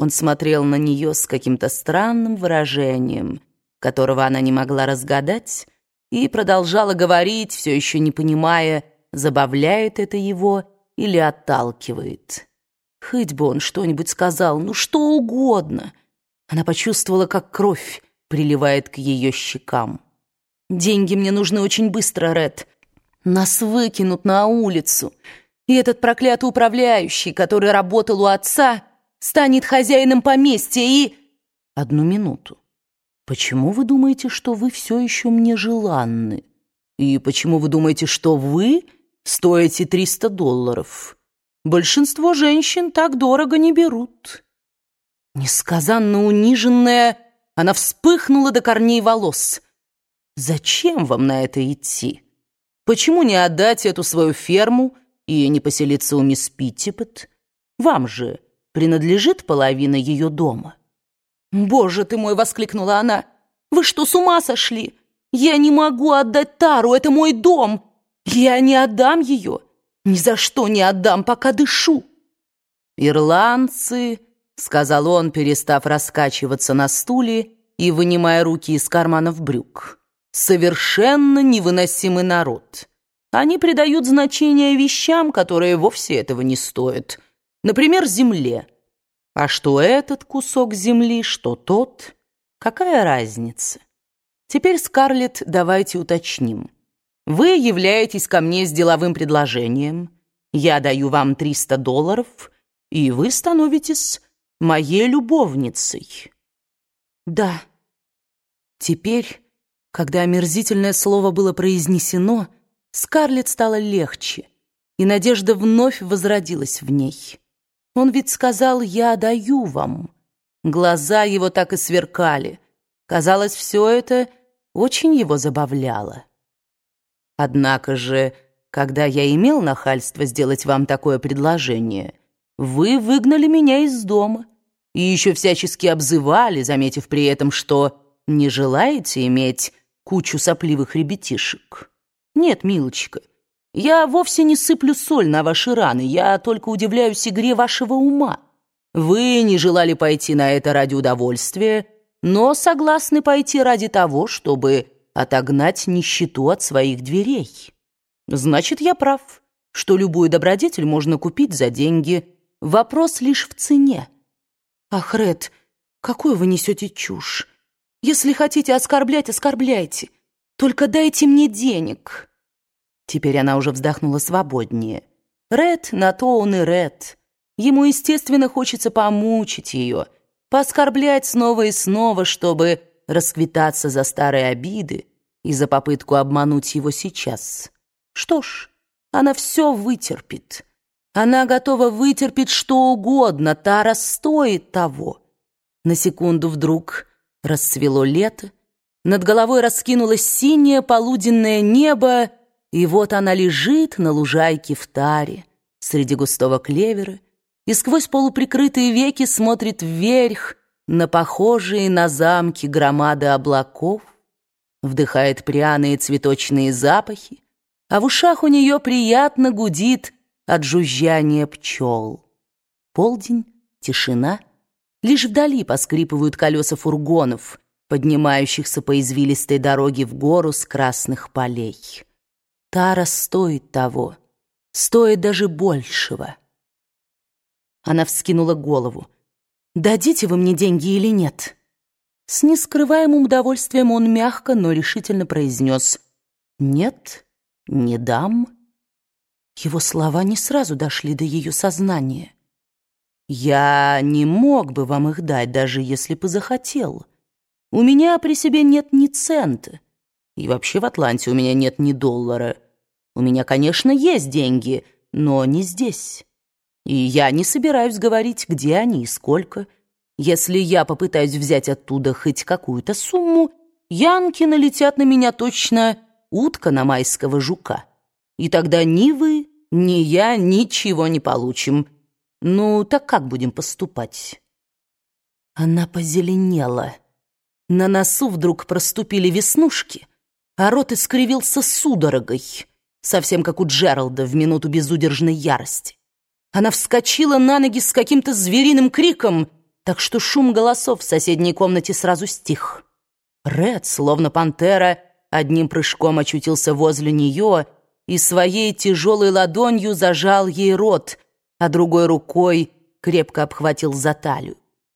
Он смотрел на нее с каким-то странным выражением, которого она не могла разгадать, и продолжала говорить, все еще не понимая, забавляет это его или отталкивает. Хоть бы он что-нибудь сказал, ну что угодно. Она почувствовала, как кровь приливает к ее щекам. «Деньги мне нужны очень быстро, Ред. Нас выкинут на улицу. И этот проклятый управляющий, который работал у отца, станет хозяином поместья и...» «Одну минуту. Почему вы думаете, что вы все еще мне желанны? И почему вы думаете, что вы стоите 300 долларов?» Большинство женщин так дорого не берут. Несказанно униженная, она вспыхнула до корней волос. Зачем вам на это идти? Почему не отдать эту свою ферму и не поселиться у мисс Питтипет? Вам же принадлежит половина ее дома. «Боже ты мой!» — воскликнула она. «Вы что, с ума сошли? Я не могу отдать Тару, это мой дом! Я не отдам ее!» Ни за что не отдам, пока дышу. Ирландцы, сказал он, перестав раскачиваться на стуле и вынимая руки из карманов брюк. Совершенно невыносимый народ. Они придают значение вещам, которые вовсе этого не стоят. Например, земле. А что этот кусок земли, что тот, какая разница? Теперь, Скарлетт, давайте уточним. Вы являетесь ко мне с деловым предложением. Я даю вам 300 долларов, и вы становитесь моей любовницей. Да. Теперь, когда омерзительное слово было произнесено, Скарлетт стало легче, и надежда вновь возродилась в ней. Он ведь сказал «я даю вам». Глаза его так и сверкали. Казалось, все это очень его забавляло. Однако же, когда я имел нахальство сделать вам такое предложение, вы выгнали меня из дома и еще всячески обзывали, заметив при этом, что не желаете иметь кучу сопливых ребятишек. Нет, милочка, я вовсе не сыплю соль на ваши раны, я только удивляюсь игре вашего ума. Вы не желали пойти на это ради удовольствия, но согласны пойти ради того, чтобы отогнать нищету от своих дверей. Значит, я прав, что любую добродетель можно купить за деньги. Вопрос лишь в цене. Ах, Ред, какую вы несете чушь. Если хотите оскорблять, оскорбляйте. Только дайте мне денег. Теперь она уже вздохнула свободнее. Ред, на то он и Ред. Ему, естественно, хочется помучить ее, пооскорблять снова и снова, чтобы расквитаться за старые обиды и за попытку обмануть его сейчас. Что ж, она все вытерпит. Она готова вытерпеть что угодно, Тара стоит того. На секунду вдруг расцвело лето, над головой раскинулось синее полуденное небо, и вот она лежит на лужайке в таре среди густого клевера и сквозь полуприкрытые веки смотрит вверх на похожие на замки громады облаков, вдыхает пряные цветочные запахи, а в ушах у нее приятно гудит от жужжания пчел. Полдень, тишина, лишь вдали поскрипывают колеса фургонов, поднимающихся по извилистой дороге в гору с красных полей. Тара стоит того, стоит даже большего. Она вскинула голову дадите вы мне деньги или нет?» С нескрываемым удовольствием он мягко, но решительно произнес «Нет, не дам». Его слова не сразу дошли до ее сознания. «Я не мог бы вам их дать, даже если бы захотел. У меня при себе нет ни цента. И вообще в Атланте у меня нет ни доллара. У меня, конечно, есть деньги, но не здесь». И я не собираюсь говорить, где они и сколько. Если я попытаюсь взять оттуда хоть какую-то сумму, янки налетят на меня точно утка на майского жука. И тогда ни вы, ни я ничего не получим. Ну, так как будем поступать?» Она позеленела. На носу вдруг проступили веснушки, а рот искривился судорогой, совсем как у Джералда в минуту безудержной ярости. Она вскочила на ноги с каким-то звериным криком так что шум голосов в соседней комнате сразу стих. Ред, словно пантера, одним прыжком очутился возле нее и своей тяжелой ладонью зажал ей рот, а другой рукой крепко обхватил за талию.